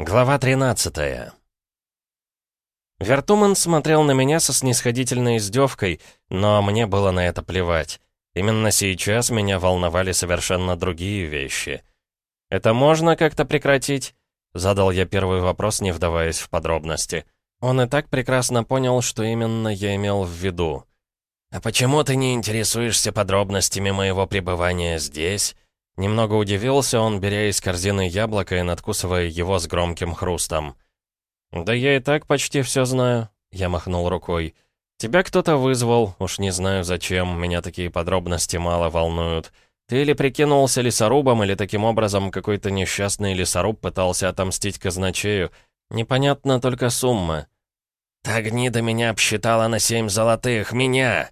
Глава 13 Вертуман смотрел на меня со снисходительной издевкой, но мне было на это плевать. Именно сейчас меня волновали совершенно другие вещи. «Это можно как-то прекратить?» Задал я первый вопрос, не вдаваясь в подробности. Он и так прекрасно понял, что именно я имел в виду. «А почему ты не интересуешься подробностями моего пребывания здесь?» Немного удивился он, беря из корзины яблоко и надкусывая его с громким хрустом. «Да я и так почти все знаю», — я махнул рукой. «Тебя кто-то вызвал, уж не знаю зачем, меня такие подробности мало волнуют. Ты или прикинулся лесорубом, или таким образом какой-то несчастный лесоруб пытался отомстить казначею. Непонятна только сумма». «Та гнида меня обсчитала на семь золотых, меня!»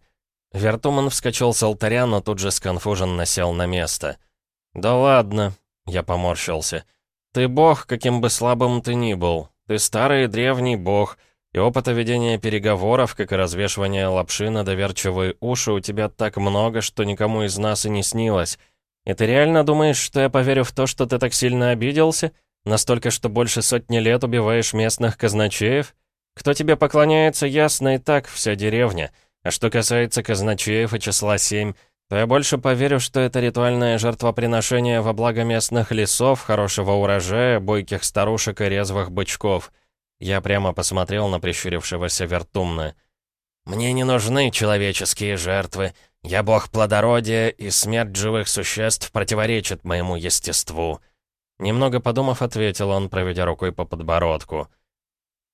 Вертуман вскочил с алтаря, но тут же сконфуженно сел на место. «Да ладно», — я поморщился. «Ты бог, каким бы слабым ты ни был. Ты старый и древний бог, и опыта ведения переговоров, как и развешивания лапши на доверчивые уши у тебя так много, что никому из нас и не снилось. И ты реально думаешь, что я поверю в то, что ты так сильно обиделся? Настолько, что больше сотни лет убиваешь местных казначеев? Кто тебе поклоняется, ясно и так, вся деревня. А что касается казначеев и числа семь, то я больше поверю, что это ритуальное жертвоприношение во благо местных лесов, хорошего урожая, бойких старушек и резвых бычков. Я прямо посмотрел на прищурившегося Вертумна. «Мне не нужны человеческие жертвы. Я бог плодородия, и смерть живых существ противоречит моему естеству». Немного подумав, ответил он, проведя рукой по подбородку.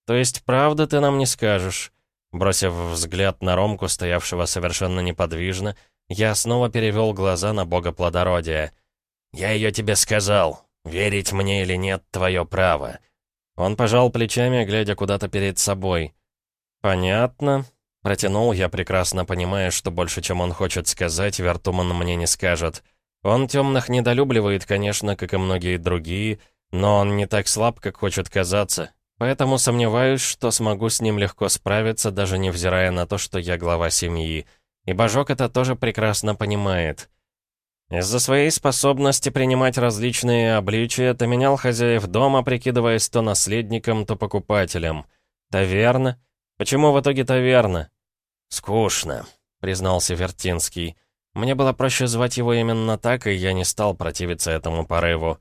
«То есть правда ты нам не скажешь?» Бросив взгляд на Ромку, стоявшего совершенно неподвижно, я снова перевел глаза на бога плодородия. «Я ее тебе сказал. Верить мне или нет, твое право». Он пожал плечами, глядя куда-то перед собой. «Понятно». Протянул я, прекрасно понимая, что больше, чем он хочет сказать, Вертуман мне не скажет. Он темных недолюбливает, конечно, как и многие другие, но он не так слаб, как хочет казаться. Поэтому сомневаюсь, что смогу с ним легко справиться, даже невзирая на то, что я глава семьи. И Божок это тоже прекрасно понимает. Из-за своей способности принимать различные обличия ты менял хозяев дома, прикидываясь то наследником, то покупателем. Таверна? Почему в итоге таверна? «Скучно», — признался Вертинский. Мне было проще звать его именно так, и я не стал противиться этому порыву.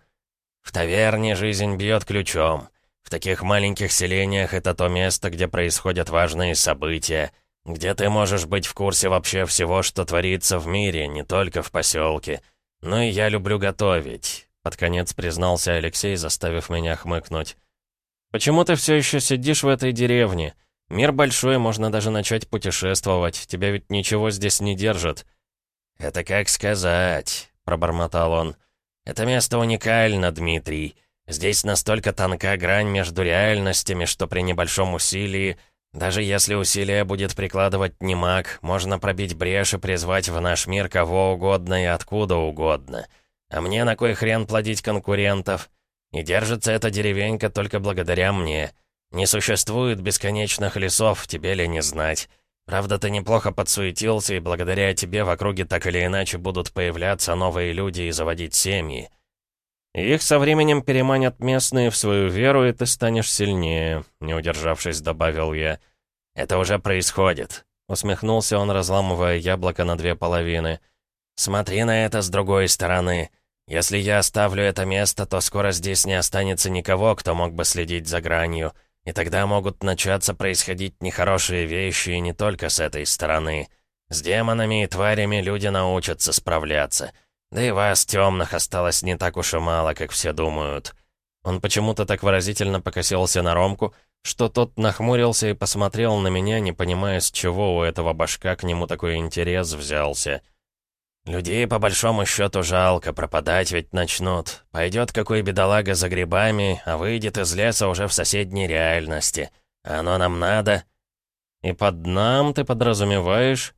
«В таверне жизнь бьет ключом. В таких маленьких селениях это то место, где происходят важные события где ты можешь быть в курсе вообще всего, что творится в мире, не только в поселке. Ну и я люблю готовить», — под конец признался Алексей, заставив меня хмыкнуть. «Почему ты все еще сидишь в этой деревне? Мир большой, можно даже начать путешествовать, тебя ведь ничего здесь не держит». «Это как сказать», — пробормотал он. «Это место уникально, Дмитрий. Здесь настолько тонка грань между реальностями, что при небольшом усилии — даже если усилия будет прикладывать не маг, можно пробить брешь и призвать в наш мир кого угодно и откуда угодно. А мне на кой хрен плодить конкурентов? И держится эта деревенька только благодаря мне. Не существует бесконечных лесов, тебе ли не знать. Правда, ты неплохо подсуетился, и благодаря тебе в округе так или иначе будут появляться новые люди и заводить семьи. «Их со временем переманят местные в свою веру, и ты станешь сильнее», — не удержавшись, добавил я. «Это уже происходит», — усмехнулся он, разламывая яблоко на две половины. «Смотри на это с другой стороны. Если я оставлю это место, то скоро здесь не останется никого, кто мог бы следить за гранью, и тогда могут начаться происходить нехорошие вещи и не только с этой стороны. С демонами и тварями люди научатся справляться». Да и вас, темных, осталось не так уж и мало, как все думают». Он почему-то так выразительно покосился на Ромку, что тот нахмурился и посмотрел на меня, не понимая, с чего у этого башка к нему такой интерес взялся. «Людей, по большому счету, жалко, пропадать ведь начнут. Пойдет какой бедолага за грибами, а выйдет из леса уже в соседней реальности. оно нам надо?» «И под нам ты подразумеваешь?»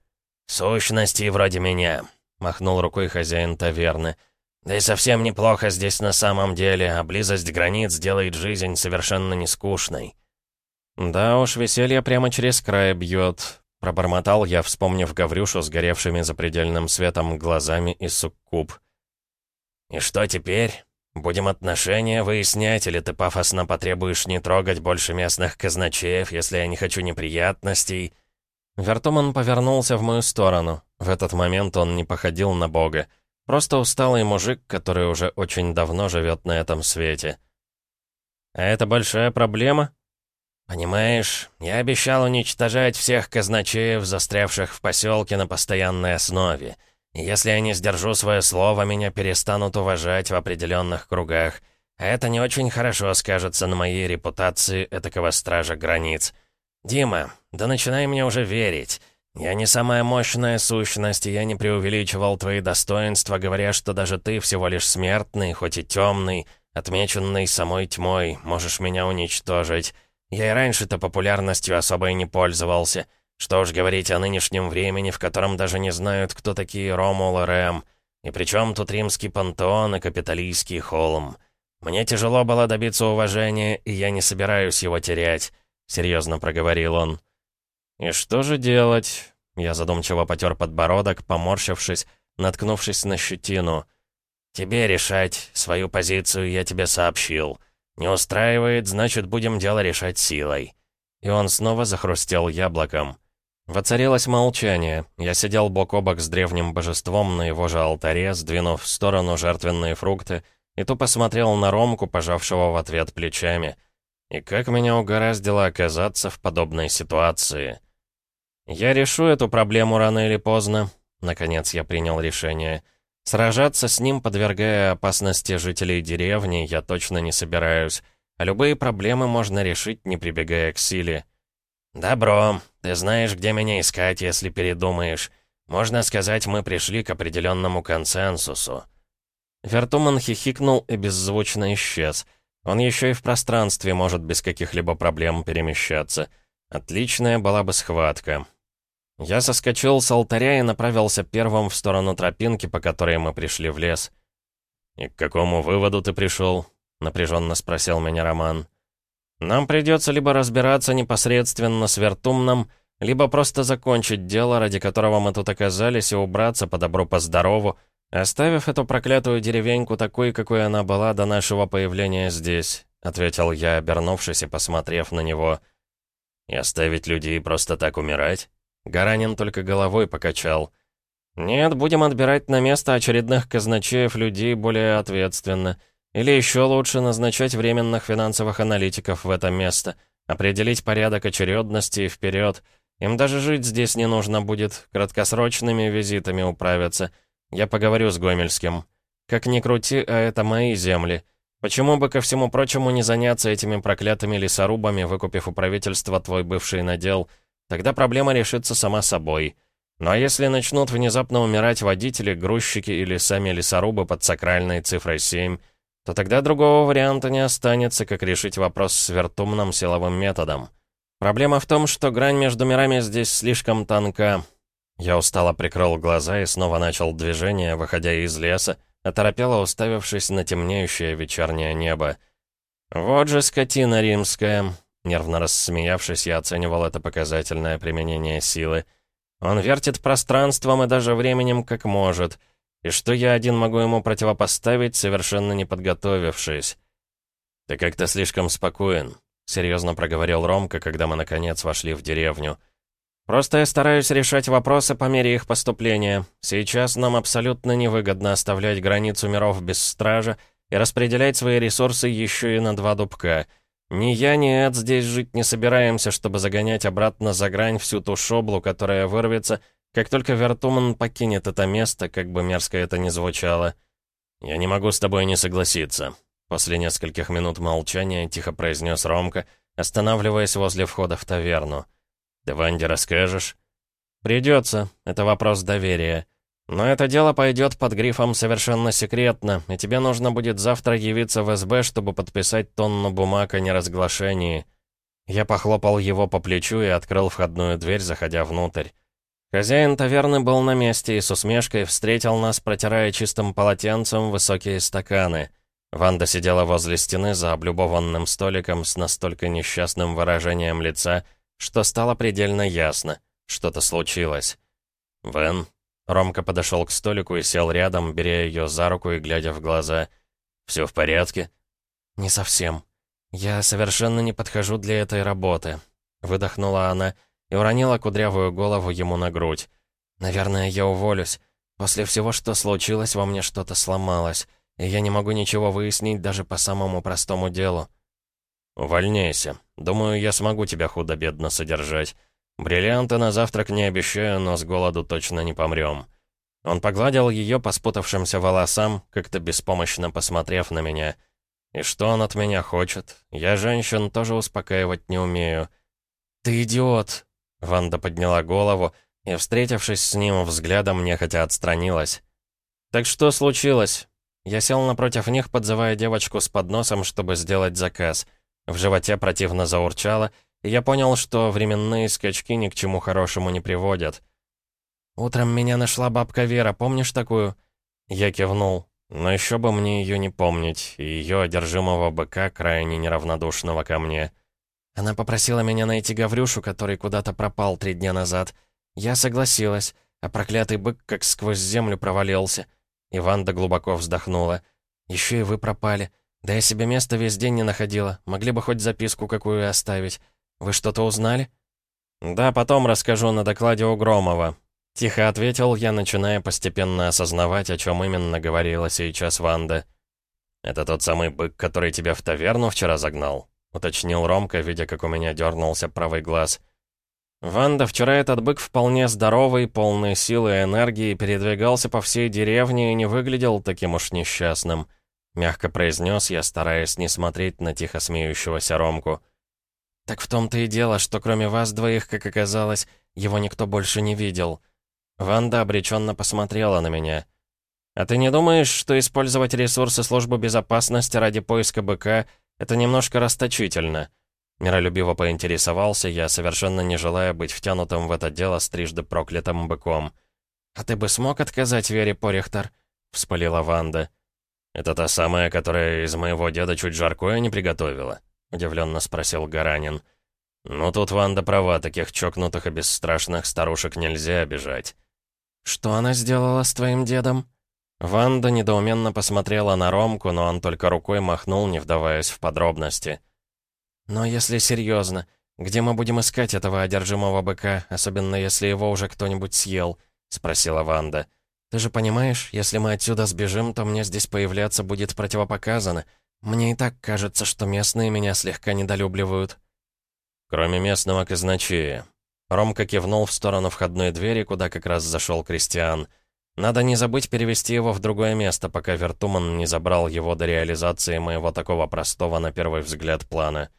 «Сущности вроде меня махнул рукой хозяин таверны. «Да и совсем неплохо здесь на самом деле, а близость границ делает жизнь совершенно нескучной». «Да уж, веселье прямо через край бьет», — пробормотал я, вспомнив Гаврюшу с горевшими запредельным светом глазами и суккуб. «И что теперь?» Будем отношения выяснять, или ты пафосно потребуешь не трогать больше местных казначеев, если я не хочу неприятностей?» Вертуман повернулся в мою сторону. В этот момент он не походил на бога. Просто усталый мужик, который уже очень давно живет на этом свете. «А это большая проблема?» «Понимаешь, я обещал уничтожать всех казначеев, застрявших в поселке на постоянной основе. Если я не сдержу свое слово, меня перестанут уважать в определенных кругах. А это не очень хорошо скажется на моей репутации этакого стража границ. Дима, да начинай мне уже верить. Я не самая мощная сущность, и я не преувеличивал твои достоинства, говоря, что даже ты всего лишь смертный, хоть и темный, отмеченный самой тьмой, можешь меня уничтожить. Я и раньше-то популярностью особой не пользовался. Что уж говорить о нынешнем времени, в котором даже не знают, кто такие Ромул и Рэм. И причем тут римский пантеон и капитолийский холм. Мне тяжело было добиться уважения, и я не собираюсь его терять», — серьезно проговорил он. «И что же делать?» Я задумчиво потер подбородок, поморщившись, наткнувшись на щетину. «Тебе решать. Свою позицию я тебе сообщил. Не устраивает, значит, будем дело решать силой». И он снова захрустел яблоком. Воцарилось молчание. Я сидел бок о бок с древним божеством на его же алтаре, сдвинув в сторону жертвенные фрукты, и тупо смотрел на Ромку, пожавшего в ответ плечами. И как меня угораздило оказаться в подобной ситуации. Я решу эту проблему рано или поздно. Наконец я принял решение. Сражаться с ним, подвергая опасности жителей деревни, я точно не собираюсь. А любые проблемы можно решить, не прибегая к силе. «Добро. Ты знаешь, где меня искать, если передумаешь. Можно сказать, мы пришли к определенному консенсусу». Вертуман хихикнул и беззвучно исчез. Он еще и в пространстве может без каких-либо проблем перемещаться. Отличная была бы схватка. Я соскочил с алтаря и направился первым в сторону тропинки, по которой мы пришли в лес. «И к какому выводу ты пришел?» — напряженно спросил меня Роман. Нам придется либо разбираться непосредственно с Вертумном, либо просто закончить дело, ради которого мы тут оказались, и убраться по добру, по здорову, оставив эту проклятую деревеньку такой, какой она была до нашего появления здесь», — ответил я, обернувшись и посмотрев на него. «И оставить людей просто так умирать?» Гаранин только головой покачал. «Нет, будем отбирать на место очередных казначеев людей более ответственно». Или еще лучше назначать временных финансовых аналитиков в это место, определить порядок очередности и вперед. Им даже жить здесь не нужно будет, краткосрочными визитами управиться. Я поговорю с Гомельским. Как ни крути, а это мои земли. Почему бы, ко всему прочему, не заняться этими проклятыми лесорубами, выкупив у правительства твой бывший надел? Тогда проблема решится сама собой. Ну а если начнут внезапно умирать водители, грузчики или сами лесорубы под сакральной цифрой 7, то тогда другого варианта не останется, как решить вопрос с вертумным силовым методом. Проблема в том, что грань между мирами здесь слишком тонка. Я устало прикрыл глаза и снова начал движение, выходя из леса, оторопело уставившись на темнеющее вечернее небо. «Вот же скотина римская!» Нервно рассмеявшись, я оценивал это показательное применение силы. «Он вертит пространством и даже временем как может» и что я один могу ему противопоставить, совершенно не подготовившись. «Ты как-то слишком спокоен», — серьезно проговорил Ромка, когда мы наконец вошли в деревню. «Просто я стараюсь решать вопросы по мере их поступления. Сейчас нам абсолютно невыгодно оставлять границу миров без стража и распределять свои ресурсы еще и на два дубка. Ни я, ни Эд здесь жить не собираемся, чтобы загонять обратно за грань всю ту шоблу, которая вырвется как только Вертуман покинет это место, как бы мерзко это ни звучало, «Я не могу с тобой не согласиться», — после нескольких минут молчания тихо произнес Ромка, останавливаясь возле входа в таверну. «Ты Ванде расскажешь?» «Придется. Это вопрос доверия. Но это дело пойдет под грифом «совершенно секретно», и тебе нужно будет завтра явиться в СБ, чтобы подписать тонну бумаг о неразглашении». Я похлопал его по плечу и открыл входную дверь, заходя внутрь. Хозяин таверны был на месте и с усмешкой встретил нас, протирая чистым полотенцем высокие стаканы. Ванда сидела возле стены за облюбованным столиком с настолько несчастным выражением лица, что стало предельно ясно. Что-то случилось. «Вен?» Ромка подошел к столику и сел рядом, беря ее за руку и глядя в глаза. Все в порядке?» «Не совсем. Я совершенно не подхожу для этой работы», — выдохнула она и уронила кудрявую голову ему на грудь. «Наверное, я уволюсь. После всего, что случилось, во мне что-то сломалось, и я не могу ничего выяснить даже по самому простому делу». «Увольняйся. Думаю, я смогу тебя худо-бедно содержать. Бриллианты на завтрак не обещаю, но с голоду точно не помрем». Он погладил ее по спутавшимся волосам, как-то беспомощно посмотрев на меня. «И что он от меня хочет? Я женщин тоже успокаивать не умею». «Ты идиот!» Ванда подняла голову и, встретившись с ним взглядом, нехотя отстранилась. «Так что случилось?» Я сел напротив них, подзывая девочку с подносом, чтобы сделать заказ. В животе противно заурчало, и я понял, что временные скачки ни к чему хорошему не приводят. «Утром меня нашла бабка Вера, помнишь такую?» Я кивнул. Но еще бы мне ее не помнить, и ее одержимого быка, крайне неравнодушного ко мне. Она попросила меня найти Гаврюшу, который куда-то пропал три дня назад. Я согласилась, а проклятый бык как сквозь землю провалился. И Ванда глубоко вздохнула. «Еще и вы пропали. Да я себе места весь день не находила. Могли бы хоть записку какую оставить. Вы что-то узнали?» «Да, потом расскажу на докладе у Громова», Тихо ответил я, начиная постепенно осознавать, о чем именно говорила сейчас Ванда. «Это тот самый бык, который тебя в таверну вчера загнал?» — уточнил Ромка, видя, как у меня дернулся правый глаз. «Ванда, вчера этот бык вполне здоровый, полный силы и энергии, передвигался по всей деревне и не выглядел таким уж несчастным», — мягко произнес я, стараясь не смотреть на тихо смеющегося Ромку. «Так в том-то и дело, что кроме вас двоих, как оказалось, его никто больше не видел». Ванда обреченно посмотрела на меня. «А ты не думаешь, что использовать ресурсы службы безопасности ради поиска быка — это немножко расточительно?» Миролюбиво поинтересовался я, совершенно не желая быть втянутым в это дело с трижды проклятым быком. «А ты бы смог отказать Вере Порихтер?» — вспылила Ванда. «Это та самая, которая из моего деда чуть жаркое не приготовила?» — удивленно спросил Гаранин. «Ну, тут Ванда права, таких чокнутых и бесстрашных старушек нельзя обижать». «Что она сделала с твоим дедом?» Ванда недоуменно посмотрела на Ромку, но он только рукой махнул, не вдаваясь в подробности. «Но если серьезно, где мы будем искать этого одержимого быка, особенно если его уже кто-нибудь съел?» — спросила Ванда. «Ты же понимаешь, если мы отсюда сбежим, то мне здесь появляться будет противопоказано. Мне и так кажется, что местные меня слегка недолюбливают». «Кроме местного казначея», Ромка кивнул в сторону входной двери, куда как раз зашел Кристиан. Надо не забыть перевести его в другое место, пока Вертуман не забрал его до реализации моего такого простого на первый взгляд плана.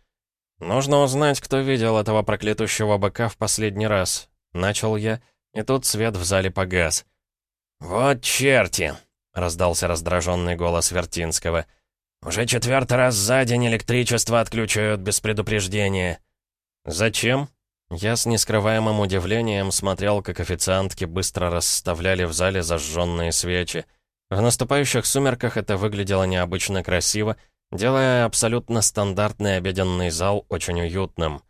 «Нужно узнать, кто видел этого проклятущего быка в последний раз». Начал я, и тут свет в зале погас. «Вот черти!» — раздался раздраженный голос Вертинского. «Уже четвертый раз за день электричество отключают без предупреждения». «Зачем?» Я с нескрываемым удивлением смотрел, как официантки быстро расставляли в зале зажженные свечи. В наступающих сумерках это выглядело необычно красиво, делая абсолютно стандартный обеденный зал очень уютным.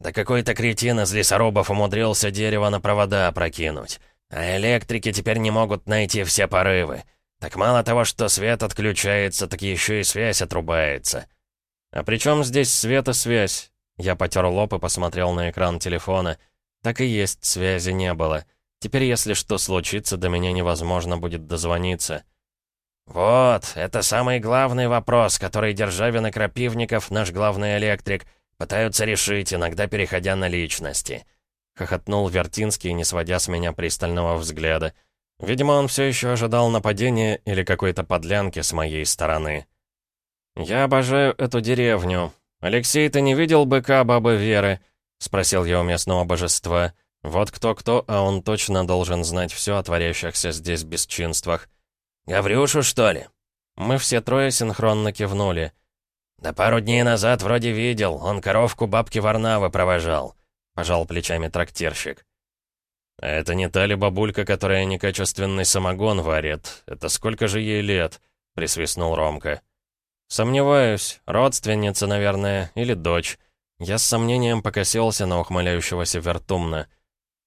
«Да какой-то кретин из лесорубов умудрился дерево на провода опрокинуть. А электрики теперь не могут найти все порывы. Так мало того, что свет отключается, так еще и связь отрубается». «А при чем здесь свет и связь?» Я потер лоб и посмотрел на экран телефона. Так и есть, связи не было. Теперь, если что случится, до меня невозможно будет дозвониться. «Вот, это самый главный вопрос, который Державин и Крапивников, наш главный электрик, пытаются решить, иногда переходя на личности». Хохотнул Вертинский, не сводя с меня пристального взгляда. Видимо, он все еще ожидал нападения или какой-то подлянки с моей стороны. «Я обожаю эту деревню», «Алексей, ты не видел быка бабы Веры?» — спросил я у местного божества. Вот кто-кто, а он точно должен знать все о творящихся здесь бесчинствах. «Гаврюшу, что ли?» Мы все трое синхронно кивнули. «Да пару дней назад вроде видел, он коровку бабки Варнавы провожал», — пожал плечами трактирщик. «А это не та ли бабулька, которая некачественный самогон варит? Это сколько же ей лет?» — присвистнул Ромка. «Сомневаюсь. Родственница, наверное, или дочь». Я с сомнением покосился на ухмыляющегося Вертумна.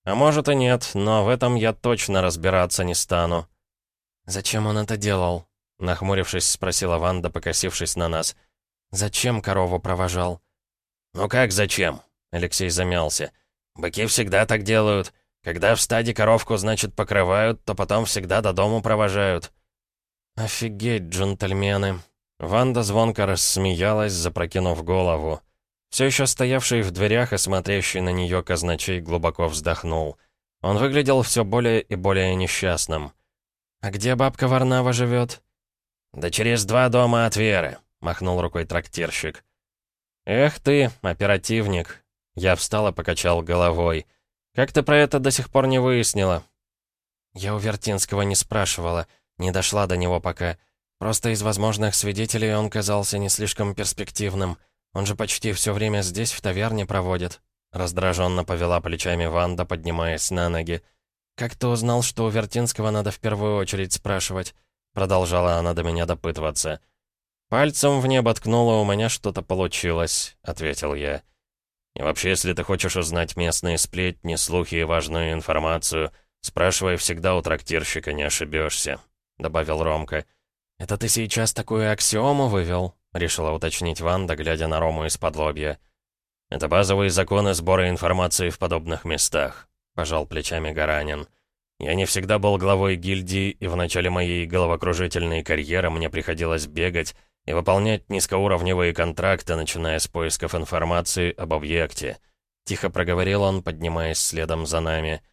«А может и нет, но в этом я точно разбираться не стану». «Зачем он это делал?» Нахмурившись, спросила Ванда, покосившись на нас. «Зачем корову провожал?» «Ну как зачем?» Алексей замялся. «Быки всегда так делают. Когда в стаде коровку, значит, покрывают, то потом всегда до дому провожают». «Офигеть, джентльмены!» Ванда звонко рассмеялась, запрокинув голову. Все еще стоявший в дверях и смотрящий на нее казначей глубоко вздохнул. Он выглядел все более и более несчастным. «А где бабка Варнава живет?» «Да через два дома от Веры», — махнул рукой трактирщик. «Эх ты, оперативник!» Я встал и покачал головой. «Как ты про это до сих пор не выяснила?» Я у Вертинского не спрашивала, не дошла до него пока. Просто из возможных свидетелей он казался не слишком перспективным. Он же почти все время здесь, в таверне, проводит. Раздраженно повела плечами Ванда, поднимаясь на ноги. «Как ты узнал, что у Вертинского надо в первую очередь спрашивать?» Продолжала она до меня допытываться. «Пальцем в небо ткнула, у меня что-то получилось», — ответил я. «И вообще, если ты хочешь узнать местные сплетни, слухи и важную информацию, спрашивай всегда у трактирщика, не ошибешься», — добавил Ромка. «Это ты сейчас такую аксиому вывел?» — решила уточнить Ванда, глядя на Рому из-под лобья. «Это базовые законы сбора информации в подобных местах», — пожал плечами Гаранин. «Я не всегда был главой гильдии, и в начале моей головокружительной карьеры мне приходилось бегать и выполнять низкоуровневые контракты, начиная с поисков информации об объекте». Тихо проговорил он, поднимаясь следом за нами.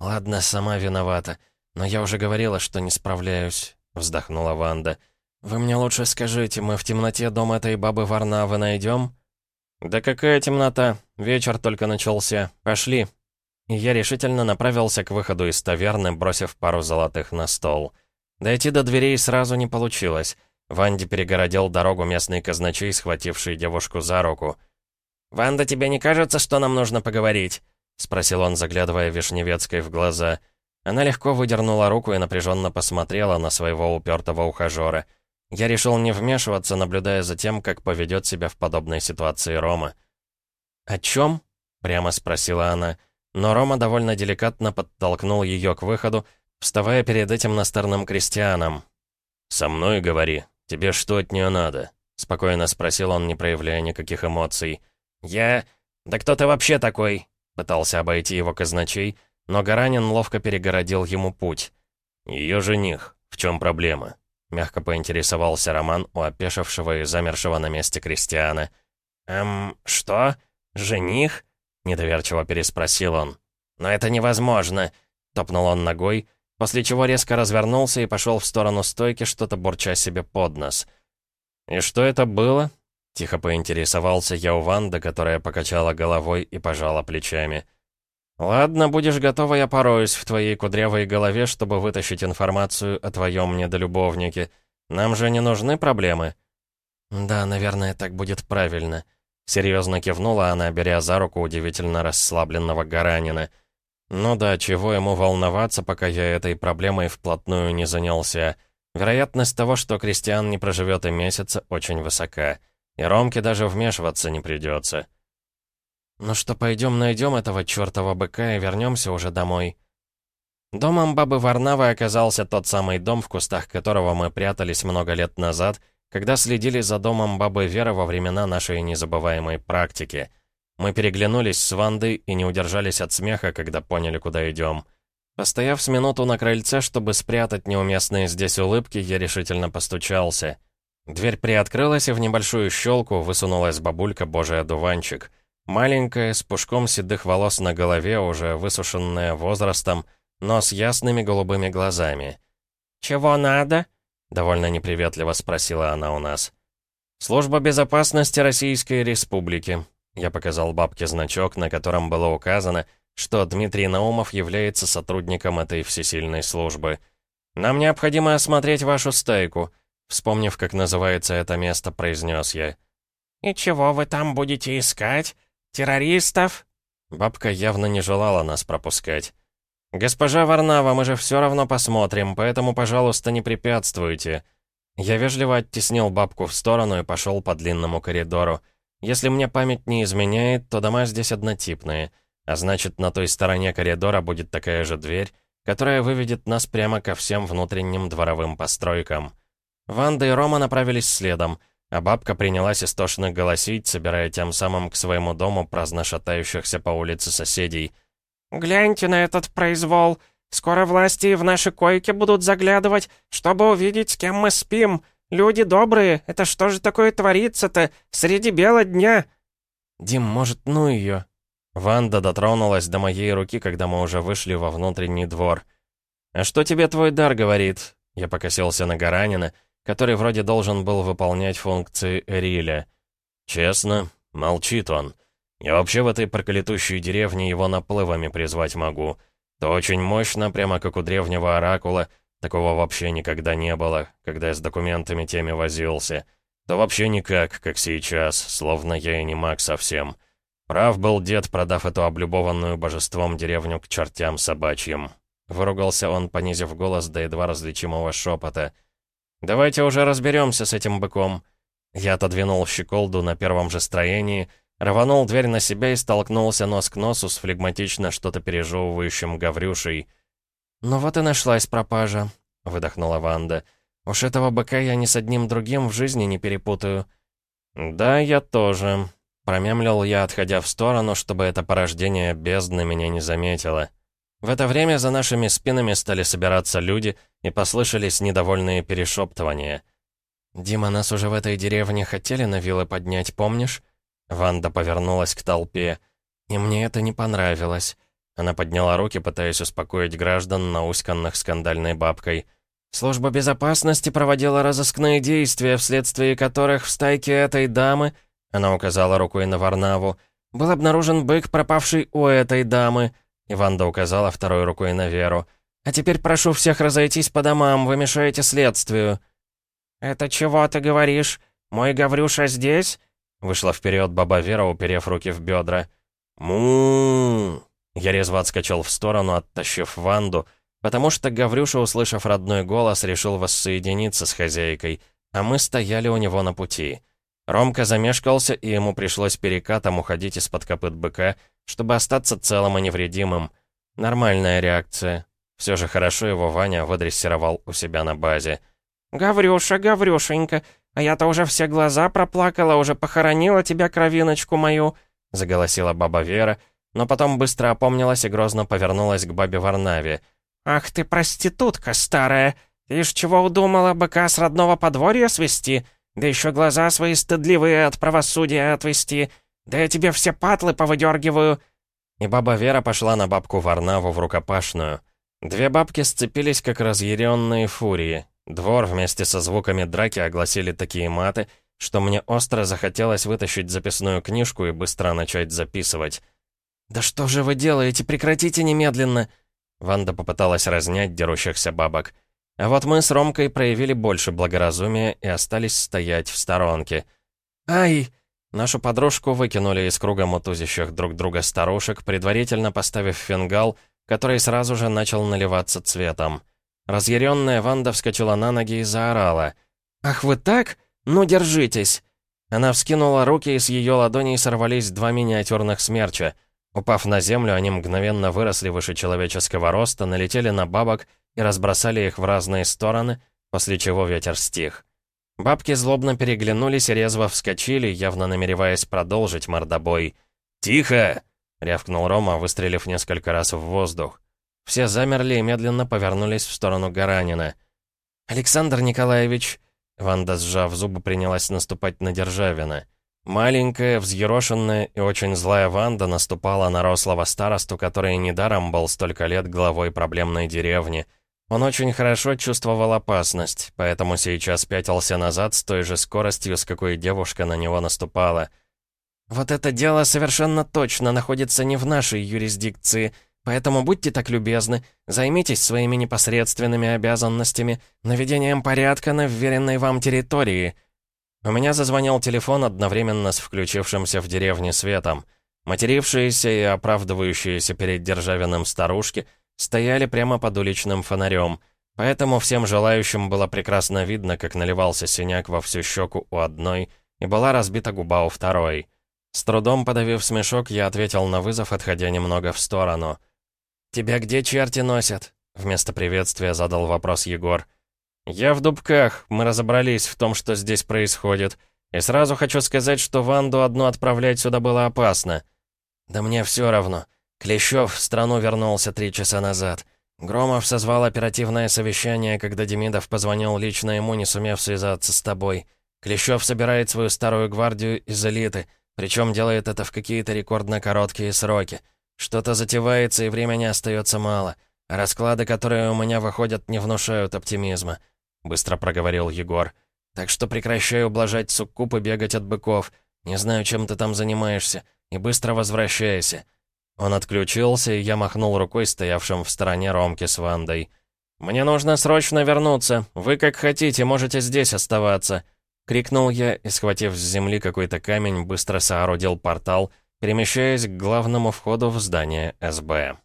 «Ладно, сама виновата, но я уже говорила, что не справляюсь», — вздохнула Ванда. «Вы мне лучше скажите, мы в темноте дом этой бабы Варнавы найдем?» «Да какая темнота? Вечер только начался. Пошли!» И я решительно направился к выходу из таверны, бросив пару золотых на стол. Дойти до дверей сразу не получилось. Ванде перегородил дорогу местный казначей, схвативший девушку за руку. «Ванда, тебе не кажется, что нам нужно поговорить?» — спросил он, заглядывая Вишневецкой в глаза. Она легко выдернула руку и напряженно посмотрела на своего упертого ухажера — я решил не вмешиваться, наблюдая за тем, как поведет себя в подобной ситуации Рома. «О чем?» — прямо спросила она, но Рома довольно деликатно подтолкнул ее к выходу, вставая перед этим настырным крестьяном. «Со мной говори. Тебе что от нее надо?» — спокойно спросил он, не проявляя никаких эмоций. «Я... Да кто ты вообще такой?» — пытался обойти его казначей, но Гаранин ловко перегородил ему путь. «Ее жених. В чем проблема?» Мягко поинтересовался Роман у опешившего и замершего на месте крестьяна. «Эм, что? Жених?» — недоверчиво переспросил он. «Но это невозможно!» — топнул он ногой, после чего резко развернулся и пошел в сторону стойки, что-то бурча себе под нос. «И что это было?» — тихо поинтересовался я у Ванды, которая покачала головой и пожала плечами. «Ладно, будешь готова, я пороюсь в твоей кудрявой голове, чтобы вытащить информацию о твоем недолюбовнике. Нам же не нужны проблемы». «Да, наверное, так будет правильно», — серьезно кивнула она, беря за руку удивительно расслабленного Гаранина. «Ну да, чего ему волноваться, пока я этой проблемой вплотную не занялся. Вероятность того, что Кристиан не проживет и месяца, очень высока. И Ромке даже вмешиваться не придется». «Ну что, пойдем найдем этого чертова быка и вернемся уже домой». Домом бабы Варнавы оказался тот самый дом, в кустах которого мы прятались много лет назад, когда следили за домом бабы Веры во времена нашей незабываемой практики. Мы переглянулись с Вандой и не удержались от смеха, когда поняли, куда идем. Постояв с минуту на крыльце, чтобы спрятать неуместные здесь улыбки, я решительно постучался. Дверь приоткрылась, и в небольшую щелку высунулась бабулька Божий одуванчик — Маленькая, с пушком седых волос на голове, уже высушенная возрастом, но с ясными голубыми глазами. «Чего надо?» — довольно неприветливо спросила она у нас. «Служба безопасности Российской Республики». Я показал бабке значок, на котором было указано, что Дмитрий Наумов является сотрудником этой всесильной службы. «Нам необходимо осмотреть вашу стайку», — вспомнив, как называется это место, произнес я. «И чего вы там будете искать?» «Террористов?» Бабка явно не желала нас пропускать. «Госпожа Варнава, мы же все равно посмотрим, поэтому, пожалуйста, не препятствуйте». Я вежливо оттеснил бабку в сторону и пошел по длинному коридору. Если мне память не изменяет, то дома здесь однотипные, а значит, на той стороне коридора будет такая же дверь, которая выведет нас прямо ко всем внутренним дворовым постройкам. Ванда и Рома направились следом, а бабка принялась истошно голосить, собирая тем самым к своему дому праздно шатающихся по улице соседей. «Гляньте на этот произвол! Скоро власти в наши койки будут заглядывать, чтобы увидеть, с кем мы спим. Люди добрые, это что же такое творится-то среди бела дня?» «Дим, может, ну ее?» Ванда дотронулась до моей руки, когда мы уже вышли во внутренний двор. «А что тебе твой дар говорит?» Я покосился на Гаранина, который вроде должен был выполнять функции Эриля. «Честно, молчит он. Я вообще в этой проклятущей деревне его наплывами призвать могу. То очень мощно, прямо как у древнего оракула, такого вообще никогда не было, когда я с документами теми возился. То вообще никак, как сейчас, словно я и не маг совсем. Прав был дед, продав эту облюбованную божеством деревню к чертям собачьим». Выругался он, понизив голос до едва различимого шепота — «Давайте уже разберемся с этим быком». Я отодвинул щеколду на первом же строении, рванул дверь на себя и столкнулся нос к носу с флегматично что-то пережевывающим Гаврюшей. «Ну вот и нашлась пропажа», — выдохнула Ванда. «Уж этого быка я ни с одним другим в жизни не перепутаю». «Да, я тоже», — промямлил я, отходя в сторону, чтобы это порождение бездны меня не заметило. В это время за нашими спинами стали собираться люди, и послышались недовольные перешептывания. «Дима, нас уже в этой деревне хотели на вилы поднять, помнишь?» Ванда повернулась к толпе. «И мне это не понравилось». Она подняла руки, пытаясь успокоить граждан, науськанных скандальной бабкой. «Служба безопасности проводила разыскные действия, вследствие которых в стайке этой дамы...» Она указала рукой на Варнаву. «Был обнаружен бык, пропавший у этой дамы. Иванда указала второй рукой на Веру. «А теперь прошу всех разойтись по домам, вы мешаете следствию». «Это чего ты говоришь? Мой Гаврюша здесь?» Вышла вперед баба Вера, уперев руки в бедра. му Я резво отскочил в сторону, оттащив Ванду, потому что Гаврюша, услышав родной голос, решил воссоединиться с хозяйкой, а мы стояли у него на пути. Ромка замешкался, и ему пришлось перекатом уходить из-под копыт быка, чтобы остаться целым и невредимым. Нормальная реакция. Все же хорошо его Ваня выдрессировал у себя на базе. «Гаврюша, Гаврюшенька, а я-то уже все глаза проплакала, уже похоронила тебя, кровиночку мою», заголосила баба Вера, но потом быстро опомнилась и грозно повернулась к бабе Варнаве. «Ах ты, проститутка старая! Ты ж чего удумала быка с родного подворья свести? Да еще глаза свои стыдливые от правосудия отвести. Да я тебе все патлы повыдергиваю!» И баба Вера пошла на бабку Варнаву в рукопашную. Две бабки сцепились, как разъяренные фурии. Двор вместе со звуками драки огласили такие маты, что мне остро захотелось вытащить записную книжку и быстро начать записывать. «Да что же вы делаете? Прекратите немедленно!» Ванда попыталась разнять дерущихся бабок. А вот мы с Ромкой проявили больше благоразумия и остались стоять в сторонке. «Ай!» Нашу подружку выкинули из круга мутузящих друг друга старушек, предварительно поставив фингал, который сразу же начал наливаться цветом. Разъяренная Ванда вскочила на ноги и заорала. «Ах вы так? Ну, держитесь!» Она вскинула руки, и с ее ладоней сорвались два миниатюрных смерча. Упав на землю, они мгновенно выросли выше человеческого роста, налетели на бабок и разбросали их в разные стороны, после чего ветер стих. Бабки злобно переглянулись и резво вскочили, явно намереваясь продолжить мордобой. «Тихо!» — рявкнул Рома, выстрелив несколько раз в воздух. Все замерли и медленно повернулись в сторону Гаранина. «Александр Николаевич...» Ванда, сжав зубы, принялась наступать на Державина. Маленькая, взъерошенная и очень злая Ванда наступала на рослого старосту, который недаром был столько лет главой проблемной деревни — он очень хорошо чувствовал опасность, поэтому сейчас пятился назад с той же скоростью, с какой девушка на него наступала. «Вот это дело совершенно точно находится не в нашей юрисдикции, поэтому будьте так любезны, займитесь своими непосредственными обязанностями, наведением порядка на вверенной вам территории». У меня зазвонил телефон одновременно с включившимся в деревне светом. Матерившиеся и оправдывающиеся перед Державиным старушки — стояли прямо под уличным фонарем, поэтому всем желающим было прекрасно видно, как наливался синяк во всю щеку у одной и была разбита губа у второй. С трудом подавив смешок, я ответил на вызов, отходя немного в сторону. «Тебя где черти носят?» Вместо приветствия задал вопрос Егор. «Я в дубках, мы разобрались в том, что здесь происходит. И сразу хочу сказать, что Ванду одну отправлять сюда было опасно». «Да мне все равно. Клещев в страну вернулся три часа назад. Громов созвал оперативное совещание, когда Демидов позвонил лично ему, не сумев связаться с тобой. Клещев собирает свою старую гвардию из элиты, причем делает это в какие-то рекордно короткие сроки. Что-то затевается, и времени остается мало. Расклады, которые у меня выходят, не внушают оптимизма», — быстро проговорил Егор. «Так что прекращай ублажать суккуб и бегать от быков. Не знаю, чем ты там занимаешься. И быстро возвращайся». Он отключился, и я махнул рукой стоявшим в стороне Ромке с Вандой. «Мне нужно срочно вернуться. Вы как хотите, можете здесь оставаться». Крикнул я и, схватив с земли какой-то камень, быстро соорудил портал, перемещаясь к главному входу в здание СБ.